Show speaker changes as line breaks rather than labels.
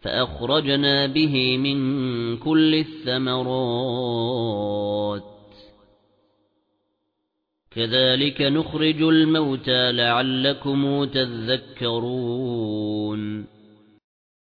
فأخرجنا به من كل الثمرات. كذلك نخرج الموتى لعلكم تذكرون.